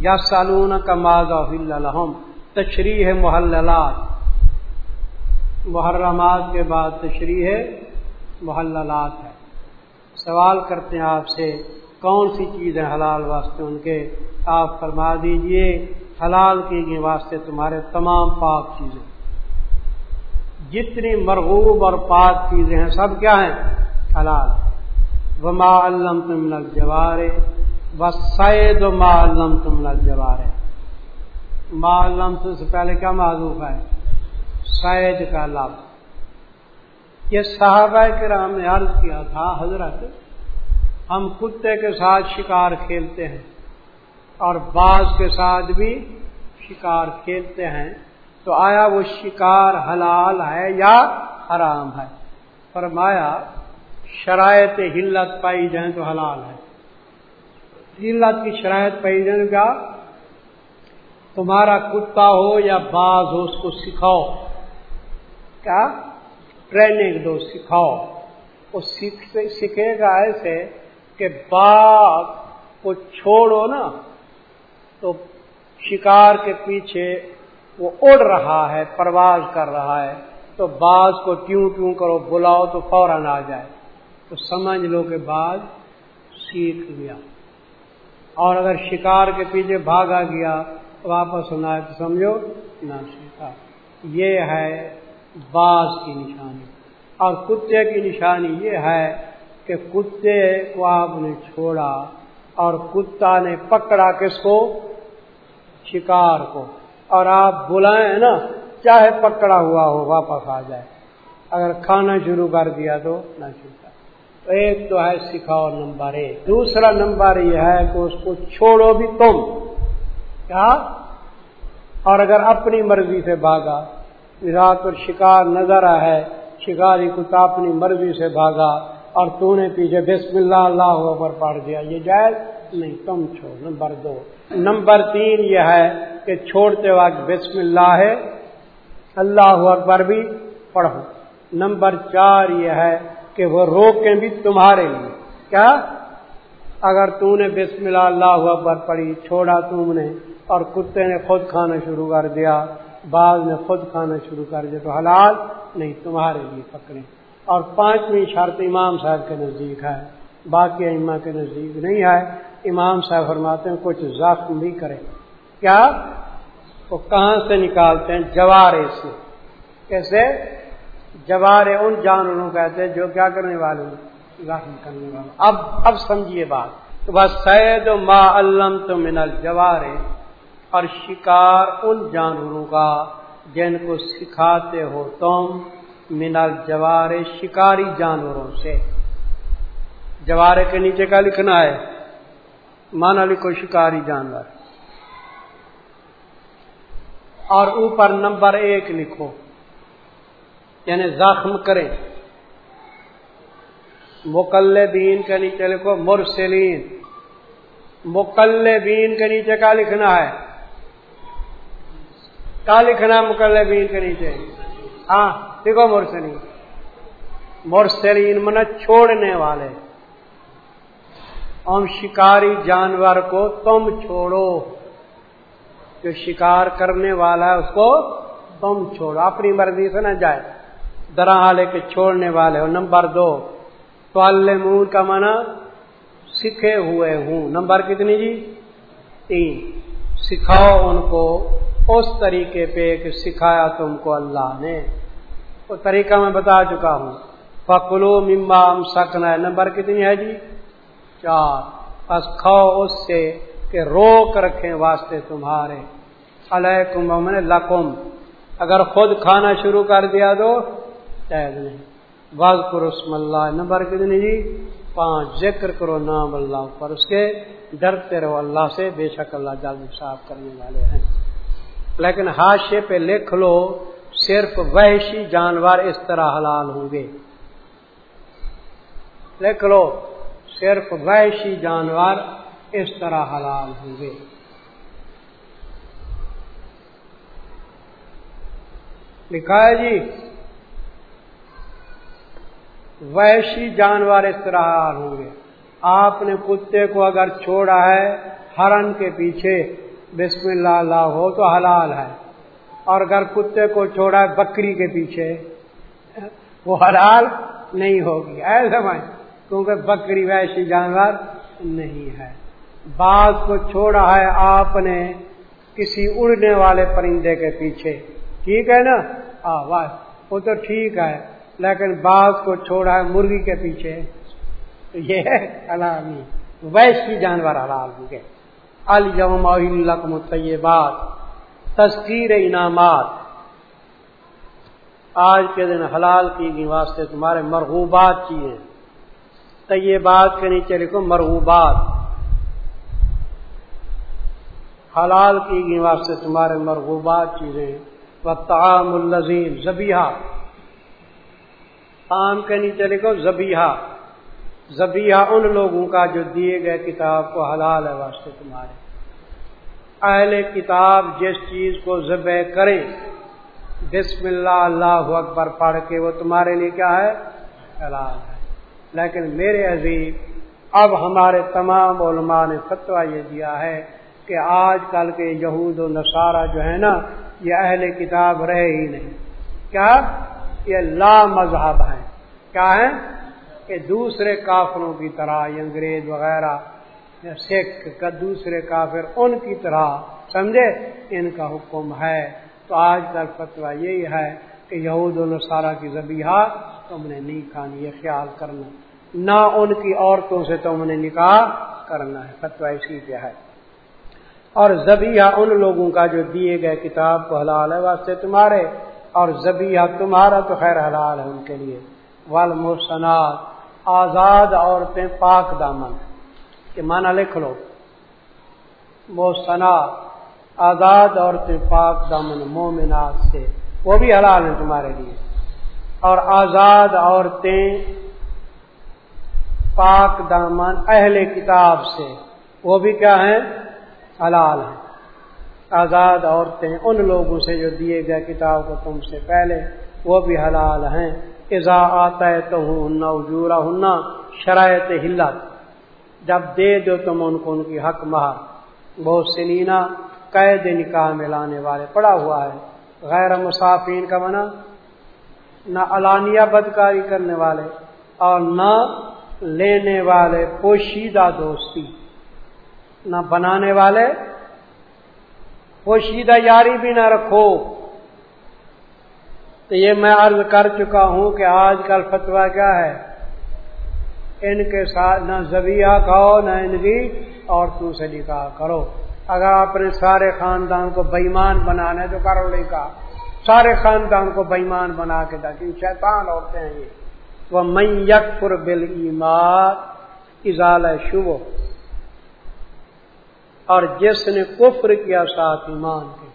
یا سالون کا ماضا الحم تشریح محللات۔ محرمات کے بعد تشریح محللات ہے۔ سوال کرتے ہیں آپ سے، کون سی چیزیں حلال واسطے؟ ان کے آپ فرما دیجیے، حلال کی گئی واسطے تمہارے تمام پاک چیزیں۔ جتنی مرغوب اور پاک چیزیں ہیں، سب کیا ہیں؟ حلال۔ وما علم تم لگ جوارے بس سید و ما علم تم لگ جوارے ما علم تم سے پہلے کیا معذوف ہے؟ سید کا لفظ. یہ صحابہ کرام نے عرض کیا تھا، حضرت، ہم کتے کے ساتھ شکار کھیلتے ہیں اور بعض کے ساتھ بھی شکار کھیلتے ہیں، تو آیا وہ شکار حلال ہے یا حرام ہے؟ فرمایا، شرائط ہلت پائی جائیں تو حلال ہے۔ ہلت کی شرائط پائی جائیں تمہارا کتا ہو یا باز ہو، اس کو سکھاؤ۔ کیا؟ ٹریننگ دو، سکھاؤ۔ وہ سیکھے گا ایسے کہ باغ کو چھوڑو نا، تو شکار کے پیچھے وہ اڑ رہا ہے، پرواز کر رہا ہے۔ تو باز کو کیوں کیوں کرو، بلاؤ تو فوراً آ جائے۔ تو سمجھ لو کہ باز سیکھ لیا اور اگر شکار کے پیچھے بھاگا گیا، واپس ہونا ہے تو سمجھو، نہ سیکھا یہ ہے باز کی نشانی۔ اور کتے کی نشانی یہ ہے کہ کتے کو آپ نے چھوڑا اور کتا نے پکڑا کس کو؟ شکار کو۔ اور آپ بلائیں نا، چاہے پکڑا ہوا ہو، واپس آ جائے۔ اگر کھانا شروع کر دیا تو نہ چھوٹا ایک تو ہے سکھاؤ نمبر ایک۔ دوسرا نمبر یہ ہے کہ اس کو چھوڑو بھی تم۔ کیا؟ اور اگر اپنی مرضی سے بھاگا رات پر شکار نظر ہے شکاری کتا اپنی مرضی سے بھاگا اور تو نے پیچھے بسم اللہ اللہ اکبر پڑھ دیا۔ یہ جائز نہیں، تم چھوڑ نمبر دو۔ نمبر تین یہ ہے کہ چھوڑتے وقت بسم اللہ ہے، اللہ اکبر بھی پڑھو۔ نمبر چار یہ ہے کہ وہ روکیں بھی تمہارے لیے۔ کیا؟ اگر تو نے بسم اللہ اللہ اکبر پڑھی، چھوڑا تم نے، اور کتے نے خود کھانا شروع کر دیا، بعض نے خود کھانا شروع کر دیا، تو حلال نہیں، تمہارے لیے پکڑے اور پانچویں شرط امام صاحب کے نزدیک ہے۔ باقی اما کے نزدیک نہیں ہے۔ امام صاحب فرماتے ہیں، کچھ زخم بھی کرے کیا؟ وہ کہاں سے نکالتے ہیں؟ جوارے سے۔ کیسے؟ جوارے ان جانوروں کہتے ہیں جو کیا کرنے والے زخم کرنے والے۔ اب اب سمجھیے بات۔ تو بس سید ما علم تو من الجوارے اور شکار ان جانوروں کا جن کو سکھاتے ہو تم منال جوارے شکاری جانوروں سے۔ جوارے کے نیچے کا لکھنا ہے؟ مانا لکھو شکاری جانور۔ اور اوپر نمبر ایک لکھو۔ یعنی زخم کریں۔ مکل بین کے نیچے لکھو مرسلین۔ مکل بین کے نیچے کا لکھنا ہے؟ کیا لکھنا مکل بین کے نیچے؟ ہاں دیکھو مرسلین۔ مرسلین من چھوڑنے والے۔ ہم شکاری جانور کو تم چھوڑو۔ جو شکار کرنے والا ہے اس کو تم چھوڑو۔ اپنی مرضی سے نہ جائے۔ درا لے کے چھوڑنے والے ہو نمبر دو تو مون کا منع سکھے ہوئے ہوں۔ نمبر کتنی جی؟ تین۔ سکھاؤ ان کو۔ اس طریقے پہ کہ سکھایا تم کو اللہ نے۔ وہ طریقہ میں بتا چکا ہوں۔ فکلو ممبام سکنا ہے نمبر کتنی ہے جی؟ چار۔ بس کھاؤ اس سے کہ روک رکھیں واسطے تمہارے۔ علیکم من لکم۔ اگر خود کھانا شروع کر دیا تو شاید نہیں۔ بز کرو اللہ نمبر کتنی جی پانچ، ذکر کرو نام اللہ پر۔ اس کے ڈرتے رہو اللہ سے۔ بے شک اللہ جلد صاف کرنے والے ہیں۔ لیکن حادثے پہ لکھ لو، صرف وحشی جانور اس طرح حلال ہوں گے۔ لکھ لو، صرف وحشی جانور اس طرح حلال ہوں گے۔ لکھا ہے جی وحشی جانور اس طرح ہوں گے۔ آپ نے کتے کو اگر چھوڑا ہے ہرن کے پیچھے، بسم اللہ اللہ ہو تو حلال ہے۔ اور اگر کتے کو چھوڑا ہے بکری کے پیچھے، وہ حلال نہیں ہوگی۔ ایسا میں کیونکہ بکری ویسی جانور نہیں ہے۔ بات کو چھوڑا ہے آپ نے کسی اڑنے والے پرندے کے پیچھے۔ ٹھیک ہے نا؟ واہ، وہ تو ٹھیک ہے۔ لیکن بعض کو چھوڑا ہے مرغی کے پیچھے۔ یہ حلال نہیں ویسی جانور حلال ہوں گے الجم القم طیبات تذکیر انعامات۔ آج کے دن حلال کی گئی واسطے تمہارے مرغوبات چیزیں طیبات کے نیچے لکھو مرغوبات۔ حلال کی گئی واسطے تمہارے مرغوبات چیزیں و تعام الزیم زبیہ عام کے نیچے لکھو زبیہ زبیہ ان لوگوں کا جو دیے گئے کتاب کو حلال ہے واسطے تمہارے۔ اہل کتاب جس چیز کو ذبح کریں، بسم اللہ اللہ اکبر پڑھ کے وہ تمہارے لیے کیا ہے؟ حلال ہے۔ لیکن میرے عزیز، اب ہمارے تمام علماء نے فتویٰ یہ دیا ہے کہ آج کل کے یہود و نصارہ جو ہے نا، یہ اہل کتاب رہے ہی نہیں۔ کیا؟ یہ لا مذہب ہیں۔ کیا ہے کہ دوسرے کافروں کی طرح انگریز وغیرہ سکھ کا دوسرے کافر، ان کی طرح، سمجھے؟ ان کا حکم ہے۔ تو آج کل فتویٰ یہی ہے کہ یہود و نصارہ کی زبیحہ تم نے نہیں کھانی، یہ خیال کرنا۔ نہ ان کی عورتوں سے تم نے نکاح کرنا ہے۔ فتویٰ اسی پہ ہے۔ اور زبیہ ان لوگوں کا جو دیے گئے کتاب کو حلال ہے، واسطے تمہارے اور زبیہ تمہارا تو خیر حلال ہے ان کے لیے۔ والمحسنات، آزاد عورتیں پاک دامن کہ مانا لکھ لو۔ محسنات، آزاد عورتیں پاک دامن مومنات سے۔ وہ بھی حلال ہیں تمہارے لیے۔ اور آزاد عورتیں پاک دامن اہل کتاب سے۔ وہ بھی کیا ہیں؟ حلال ہیں۔ آزاد عورتیں ان لوگوں سے جو دیے گئے کتاب کو تم سے پہلے، وہ بھی حلال ہیں۔ ازا آتا ہے تو ہن اجورا ہننا شرائط ہلت۔ جب دے دو تم ان کو ان کی حق مہر۔ بہت سلینا قید نکاح میں لانے والے پڑا ہوا ہے۔ غیر مسافین کا منع نہ علانیہ بدکاری کرنے والے اور نہ لینے والے پوشیدہ دوستی۔ نہ بنانے والے پوشیدہ یاری بھی نہ رکھو۔ تو یہ میں عرض کر چکا ہوں کہ آج کل فتوا کیا ہے؟ ان کے ساتھ نہ زبیہ کھاؤ، نہ ان کی عورتوں سے نکاح کرو۔ اگر اپنے سارے خاندان کو بےمان بنانا ہے تو کرو کا سارے خاندان کو بےمان بنا کے تاکہ شیطان عورتیں ہیں یہ۔ وہ میں یک پر بل ایمار اضال شبو اور جس نے کفر کیا ساتھ ایمان کے۔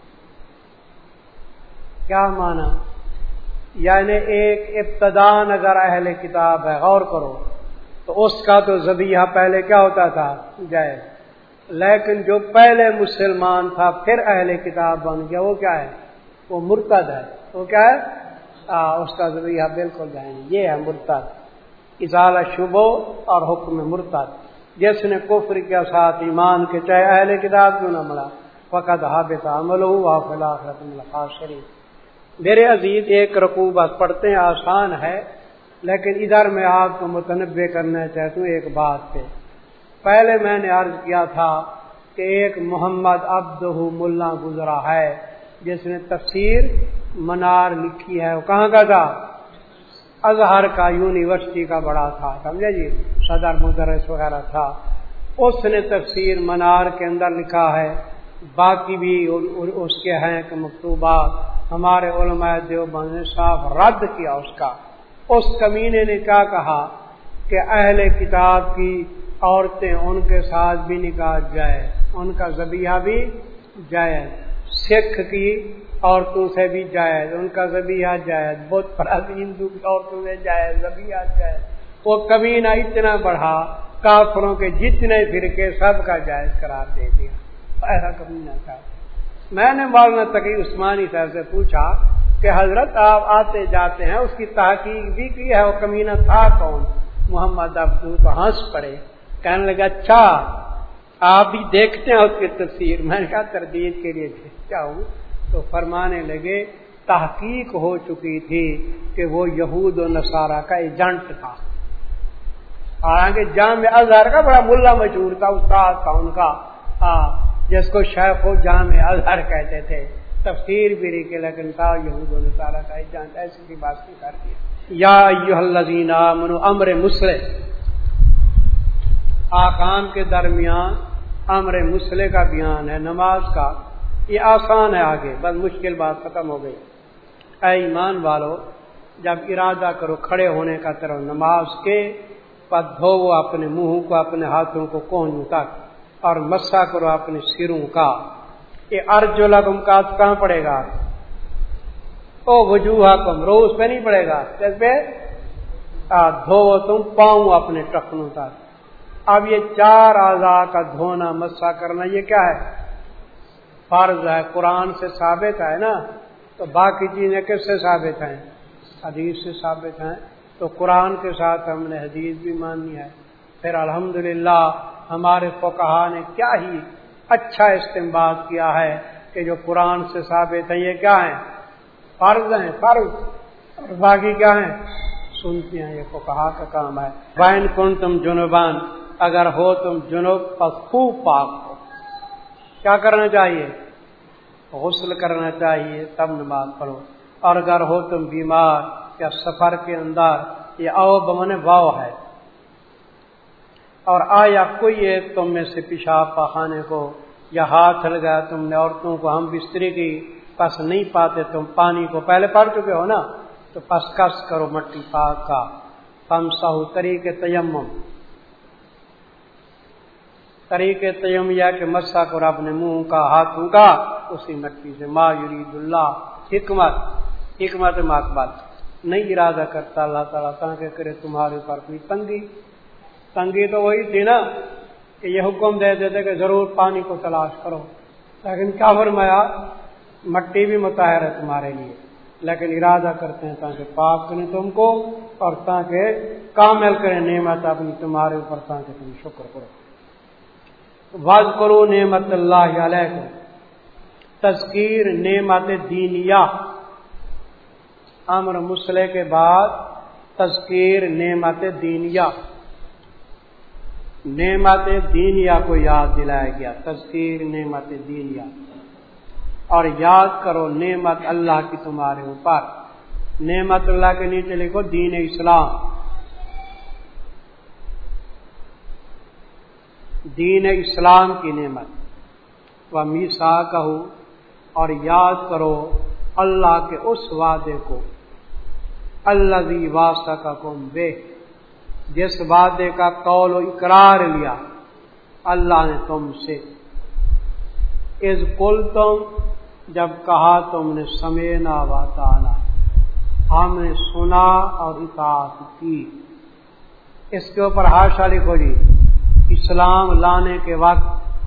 کیا مانا؟ یعنی ایک ابتدان اگر اہل کتاب ہے غور کرو۔ تو اس کا تو زبیہ پہلے کیا ہوتا تھا؟ جائز۔ لیکن جو پہلے مسلمان تھا پھر اہل کتاب بن گیا وہ کیا ہے؟ وہ مرتد ہے۔ وہ کیا ہے؟ آ, اس کا زبیہ بالکل جائیں یہ ہے مرتد۔ اظہار شبو اور حکم مرتد۔ جس نے کفر کے ساتھ ایمان کے چاہے اہل کتاب کیوں نہ ملا؟ فقط حابط عمل ہوا فلاح شریف میرے عزیز، ایک رقوبت پڑھتے ہیں، آسان ہے، لیکن ادھر میں آپ کو متنوع کرنا چاہتا ہوں ایک بات پہ۔ پہلے میں نے عرض کیا تھا کہ ایک محمد عبد ملا گزرا ہے، جس نے تفسیر منار لکھی ہے۔ وہ کہاں کا تھا؟ اظہر کا یونیورسٹی کا بڑا تھا، سمجھے جی؟ صدر مدرس وغیرہ تھا۔ اس نے تفسیر منار کے اندر لکھا ہے۔ باقی بھی اس کے ہیں کہ مکتوبات ہمارے علماء دیوبند نے صاف رد کیا اس کا۔ اس کمینے نے کیا کہا کہ اہل کتاب کی عورتیں ان کے ساتھ بھی نکاح جائے، ان کا زبیہ بھی جائے۔ سکھ کی عورتوں سے بھی جائز، ان کا زبیہ جائز، بہت پرانے ہندو کی عورتوں سے جائز زبیہ جائز۔ وہ کبھی نہ اتنا بڑھا، کافروں کے جتنے فرقے سب کا جائز قرار دے دیا۔ ایسا کبھی نہ تھا۔ میں نے مولانا تقی عثمانی صاحب سے پوچھا کہ حضرت آپ آتے جاتے ہیں، اس کی تحقیق بھی کی ہے؟ وہ کمینہ تھا کون؟ محمد ابدو تو ہنس پڑے۔ کہنے لگا اچھا آپ بھی دیکھتے ہیں اس کی تصویر میں نے کہا تردید کے لیے دیکھتا ہوں۔ تو فرمانے لگے، تحقیق ہو چکی تھی کہ وہ یہود و نصارہ کا ایجنٹ تھا۔ حالانکہ جامع اظہر کا بڑا ملا مشہور تھا، استاد تھا ان کا۔ جس کو شیخ و جامع اظہر کہتے تھے۔ تفسیر بھی کے لیکن تھا یہود و نصارہ کا ایجنٹ۔ ایسی کی بات نہیں کر دیا یا منو امر مسلم۔ آکام کے درمیان امر مسلح کا بیان ہے، نماز کا۔ یہ آسان ہے آگے، بس مشکل بات ختم ہو گئی۔ اے ایمان والو، جب ارادہ کرو کھڑے ہونے کا طرف نماز کے پد دھو اپنے منہ کو، اپنے ہاتھوں کو کونوں تک، اور مسا کرو اپنے سروں کا۔ یہ ارج لگم کا کہاں پڑے گا؟ او وجوہ کم روز پہ نہیں پڑے گا۔ جیسے دھو تم پاؤں اپنے ٹخنوں تک۔ اب یہ چار اعضاء کا دھونا مسا کرنا، یہ کیا ہے؟ فرض ہے، قرآن سے ثابت ہے نا؟ تو باقی چیزیں کس سے ثابت ہیں؟ حدیث سے ثابت ہیں۔ تو قرآن کے ساتھ ہم نے حدیث بھی مانی ہے۔ پھر الحمدللہ، ہمارے فقہا نے کیا ہی اچھا استعمال کیا ہے کہ جو قرآن سے ثابت ہیں، یہ کیا ہیں؟ فرض ہیں، فرض۔ اور باقی کیا ہیں؟ سنتے ہیں، یہ فقہا کا کام ہے۔ بین کن تم جنوبان اگر ہو تم جنوب پر خوب پاک ہو۔ کیا کرنا چاہیے؟ غسل کرنا چاہیے، تب نماز پڑھو۔ اور اگر ہو تم بیمار یا سفر کے اندر، یہ او بمن واؤ ہے۔ اور آیا کوئی ہے تم میں سے پیشاب پخانے کو یا ہاتھ لگایا تم نے عورتوں کو ہم بستری کی، پس نہیں پاتے، تم پانی کو پہلے پڑھ چکے ہو نا؟ تو پس کس کرو مٹی پاک کا۔ پم سہو طریقے تیمم۔ طریقے تیمیہ کے مسا کو اپنے منہ کا ہاتھوں کا اسی مٹی سے ما یرید اللہ، حکمت حکمت مقبل۔ نہیں ارادہ کرتا اللہ تعالیٰ، تاکہ کرے تمہارے اوپر کوئی تنگی۔ تنگی تو وہی تھی نا کہ یہ حکم دے دیتے کہ ضرور پانی کو تلاش کرو۔ لیکن کیا فرمایا؟ مٹی بھی متحر ہے تمہارے لیے۔ لیکن ارادہ کرتے ہیں تاکہ پاک کریں تم کو اور تاکہ کامل کریں نعمت اپنی تمہارے اوپر، تاکہ تم شکر کرو۔ وز کرو نعمت اللہ علیہ کو تذکیر، نعمت دینیا امر مسئلے کے بعد تذکیر، نعمت دینیا نعمت دینیا کو یاد دلایا گیا۔ تذکیر، نعمت دینیا اور یاد کرو، نعمت اللہ کی تمہارے اوپر۔ نعمت اللہ کے نیچے لکھو، دین اسلام۔ دین اسلام کی نعمت۔ و میسا کہو اور یاد کرو اللہ کے اس وعدے کو۔ اللہ واسطہ کا کم بے جس وعدے کا قول و اقرار لیا، اللہ نے تم سے۔ از کل تم جب کہا تم نے سمینا واتانا ہم نے سنا اور اطاعت کی۔ اس کے اوپر ہاشا لکھو جی۔ اسلام لانے کے وقت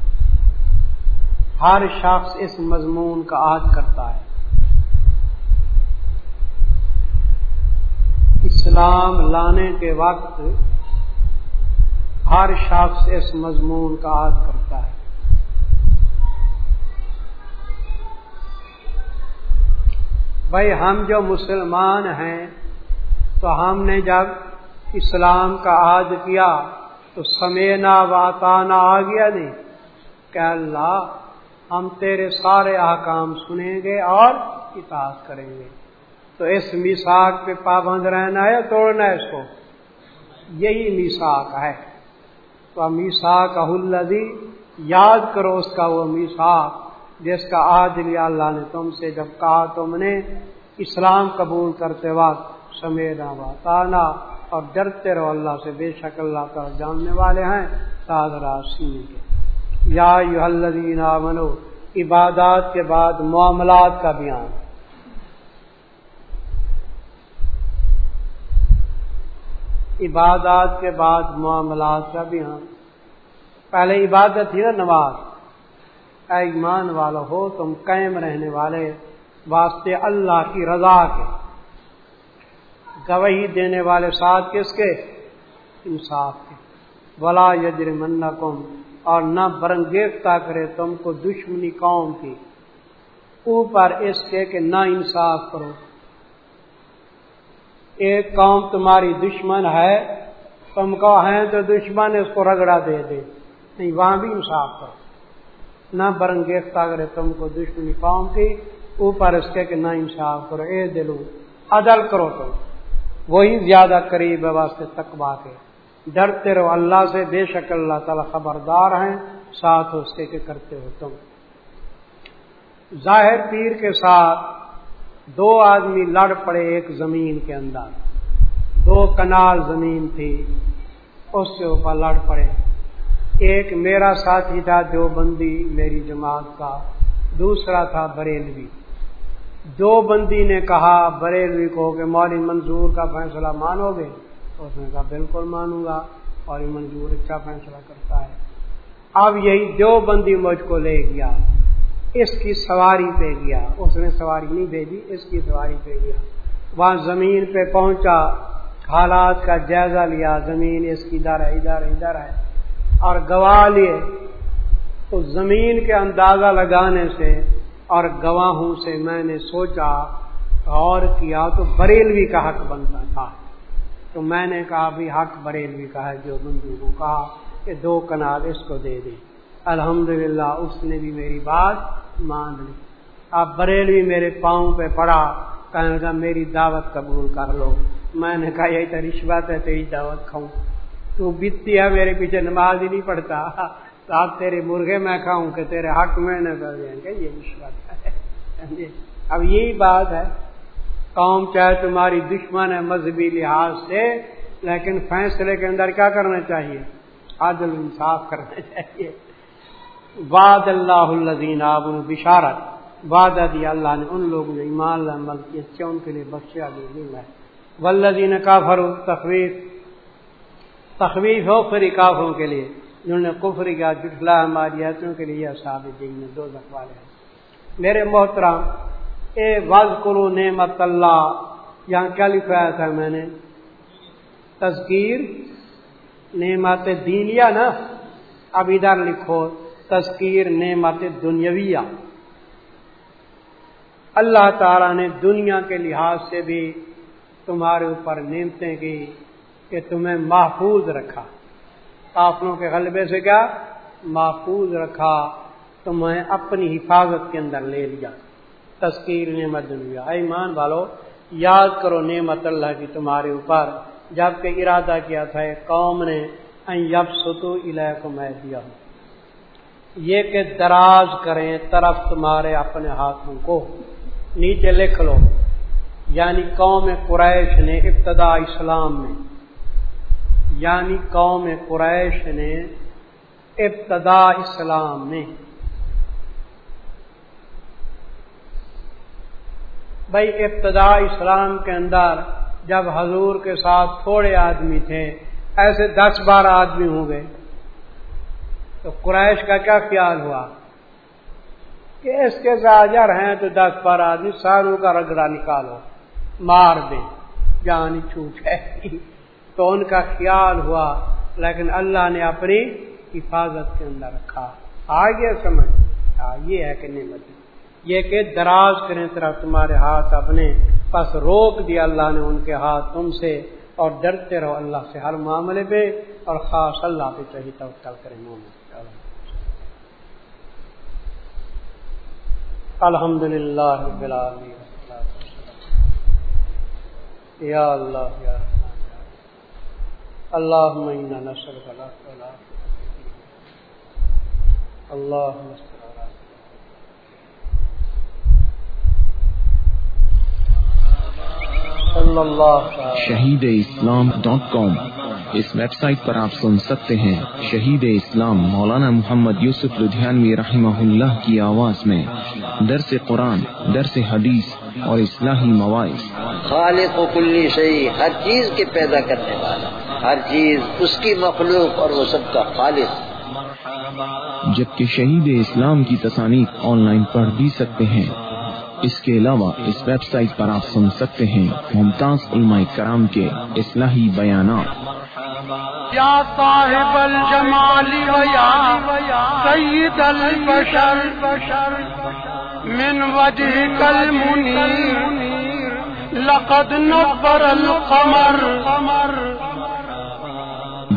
ہر شخص اس مضمون کا عاد کرتا ہے۔ اسلام لانے کے وقت ہر شخص اس مضمون کا عاد کرتا ہے۔ بھائی، ہم جو مسلمان ہیں تو ہم نے جب اسلام کا عاد کیا تو سمینا واتانا آ گیا نہیں۔ کہ اللہ ہم تیرے سارے احکام سنیں گے اور اطاعت کریں گے۔ تو اس میساک پہ پابند رہنا ہے، توڑنا ہے اس کو۔ یہی میساک ہے۔ تو میساک الدی یاد کرو اس کا وہ میساک جس کا آج لیا اللہ نے تم سے جب کہا تم نے، اسلام قبول کرتے وقت سمینا واتانا اور ڈرتے رہو اللہ سے، بے شک اللہ کا جاننے والے ہیں۔ سینے کے۔ یا الذین منو عبادات کے بعد معاملات کا بیان۔ عبادات کے بعد معاملات کا بیان۔ پہلے عبادت تھی نا نماز۔ اے ایمان والا ہو تم قائم رہنے والے واسطے اللہ کی رضا کے۔ گواہی دینے والے ساتھ کس کے؟ انصاف کے۔ ولا یجر من اور نہ برنگیختہ کرے تم کو دشمنی قوم کی۔ اوپر اس کے کہ نہ انصاف کرو۔ ایک قوم تمہاری دشمن ہے، تم کو ہیں تو دشمن اس کو رگڑا دے دے۔ نہیں، وہاں بھی انصاف کرو۔ نہ برنگیختہ کرے تم کو دشمنی قوم کی۔ اوپر اس کے کہ نہ انصاف کرو۔ اے دلو عدل کرو تم۔ وہی زیادہ قریب ہے واسطے تقوا کے۔ ڈرتے رہو، اللہ سے بے شک اللہ تعالی خبردار ہیں، ساتھ اس کے کہ کرتے ہو تم۔ ظاہر پیر کے ساتھ دو آدمی لڑ پڑے ایک زمین کے اندر۔ دو کنال زمین تھی، اس کے اوپر لڑ پڑے۔ ایک میرا ساتھی تھا جو بندی میری جماعت کا۔ دوسرا تھا بریلوی۔ دو بندی نے کہا، بریلوی کو کہ مولی منظور کا فیصلہ مانو گے اس نے کہا، بالکل مانوں گا اور یہ منظور اچھا فیصلہ کرتا ہے۔ اب یہی دو بندی مجھ کو لے گیا۔ اس کی سواری پہ گیا۔ اس نے سواری نہیں بھیجی، اس کی سواری پہ گیا۔ وہاں زمین پہ پہنچا۔ حالات کا جائزہ لیا۔ زمین اس کی ادھر ہے ادھر ادھر ہے۔ اور گواہ لیے۔ تو زمین کے اندازہ لگانے سے اور گواہوں سے میں نے سوچا اور کیا تو بریلوی کا حق بنتا تھا۔ تو میں نے کہا بھی حق بریلوی کا ہے، جو بندو کو کہا کہ دو کنال اس کو دے دیں الحمدللہ، اس نے بھی میری بات مان لی۔ اب بریلوی میرے پاؤں پہ پڑا، کہنے لگا میری دعوت قبول کر لو۔ میں نے کہا یہی تو رشوت ہے، تیری دعوت کھاؤں۔ تو بیتی ہے میرے پیچھے نماز ہی نہیں پڑتا تو آپ تیرے مرغے میں کھاؤں کہ تیرے حق میں نہ کر دیں۔ گے یہ رشوت ہے۔ اب یہی بات ہے۔ قوم چاہے تمہاری دشمن ہے مذہبی لحاظ سے، لیکن فیصلے کے اندر کیا کرنا چاہیے؟ عادل انصاف کرنا چاہیے۔ واد اللہ الدین آب بشارت۔ وعدہ دیا اللہ نے ان لوگوں نے ایمان عمل کی اچھے ان کے لیے بخشیا بھی ہے۔ ولدین کافر تخویف۔ تخویف ہو پھر کافروں کے لیے۔ جنہوں نے کفر کیا جٹلا ہماری حتوں کے لیے صابت دین میں دو دفعہ میرے محترام اے وز کرو نعمت اللہ، یہاں کیا لکھوایا تھا میں نے؟ تذکیر، نعمت دینیا نا؟ اب ادھر لکھو، تذکیر نعمت دنیاویہ۔ اللہ تعالی نے دنیا کے لحاظ سے بھی تمہارے اوپر نعمتیں کی کہ تمہیں محفوظ رکھا۔ کافلوں کے غلبے سے کیا؟ محفوظ رکھا۔ تمہیں اپنی حفاظت کے اندر لے لیا۔ تذکیر نعمت دنیا۔ ایمان والو، یاد کرو نعمت اللہ کی تمہارے اوپر۔ جبکہ ارادہ کیا تھا قوم نے یب ستو الہ کو میں دیا ہوں یہ کہ دراز کریں طرف تمہارے اپنے ہاتھوں کو۔ نیچے لکھ لو۔ یعنی قوم قریش نے ابتدا اسلام میں یعنی قوم قریش نے ابتدا اسلام میں۔ بھائی ابتدا اسلام کے اندر جب حضور کے ساتھ تھوڑے آدمی تھے، ایسے دس بارہ آدمی ہوں گے، تو قریش کا کیا خیال ہوا؟ کہ اس کے زاجر ہیں تو دس بارہ آدمی ساروں کا رگڑا نکالو، مار دیں جان چھوٹ ہے تو ان کا خیال ہوا، لیکن اللہ نے اپنی حفاظت کے اندر رکھا۔ آگے سمجھ یہ ہے کہ نعمت یہ کہ دراز کریں طرح تمہارے ہاتھ اپنے پس روک دیا اللہ نے ان کے ہاتھ تم سے، اور ڈرتے رہو اللہ سے ہر معاملے پہ، اور خاص اللہ پہ چاہیے تو کریں۔ محمد الحمد للہ یا اللہ، یا اللہ نسل اللہ شہید اسلام ڈاٹ کام. اس ویب سائٹ پر آپ سن سکتے ہیں شہید اسلام مولانا محمد یوسف لدھیانوی رحمہ اللہ کی آواز میں درس قرآن درس حدیث اور اصلاحی مواعث۔ خالق و کلی صحیح ہر چیز کے پیدا کرنے والا۔ ہر چیز اس کی مخلوق اور وہ سب کا خالق۔ جبکہ شہید اسلام کی تصانیف آن لائن پڑھ بھی سکتے ہیں۔ اس کے علاوہ اس ویب سائٹ پر آپ سن سکتے ہیں ممتاز علماء کرام کے اصلاحی بیانات۔ یا صاحب الجمال ویا سید البشر من وجهك المنير لقد نبر القمر۔